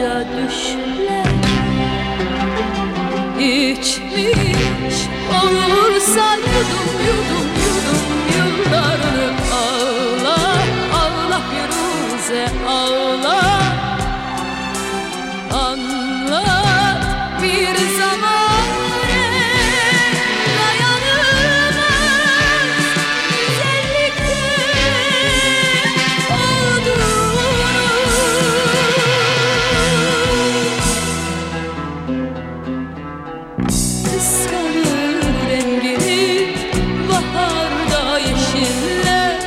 bakınca düşler İçmiş olursa yudum yudum yudum yıllarını ağla Allah Firuze ağla Kıskanır rengini. Baharda yeşiller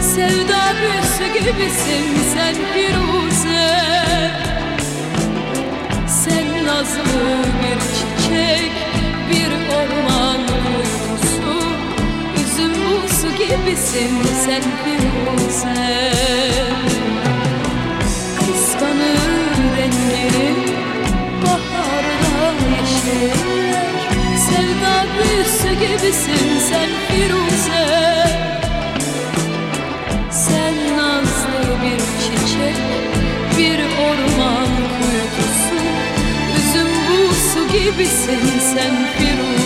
Sevda gibisin sen Firuze. Sen nazlı bir çiçek bir orman uykusu Üzüm buzu gibisin sen Firuze gibisin sen Firuze? Sen nazlı bir çiçek bir orman kuytusu Üzüm buğusu gibisin sen Firuze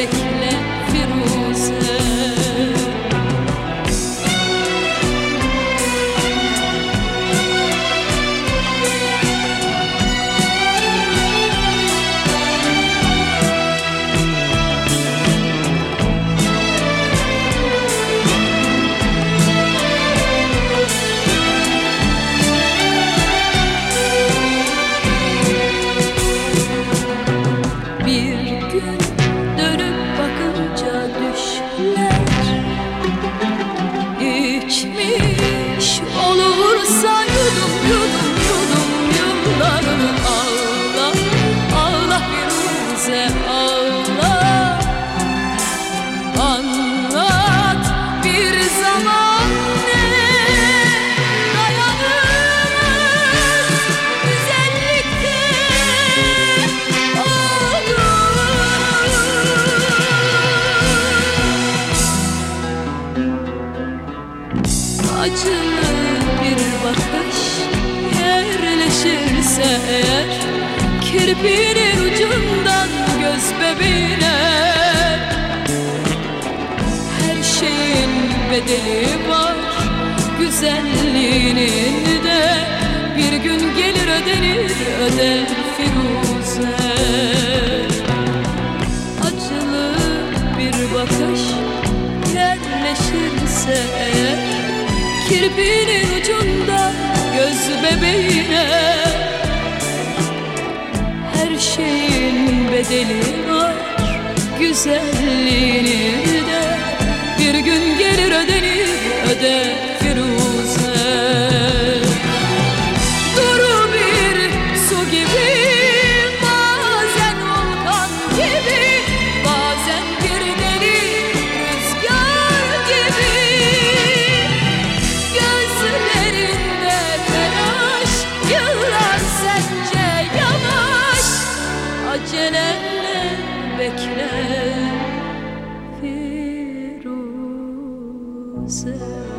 Ricky Acılı bir bakış yerleşirse eğer ucundan göz bebeğine Her şeyin bedeli var Güzelliğinin de. Bir gün gelir ödenir öder Firuze. Acılı bir bakış yerleşirse eğer Kirpinin ucunda göz bebeğine. Her şeyin bedeli var Güzelliğini de. Bir gün gelir ödenir öder answer.